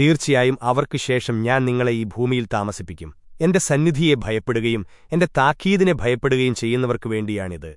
തീർച്ചയായും അവർക്കു ശേഷം ഞാൻ നിങ്ങളെ ഈ ഭൂമിയിൽ താമസിപ്പിക്കും. എന്റെ സന്നിധിയെ ഭയപ്പെടുകയും എന്റെ താക്കീദിനെ ഭയപ്പെടുകയും ചെയ്യുന്നവർക്കു വേണ്ടിയാണിത്.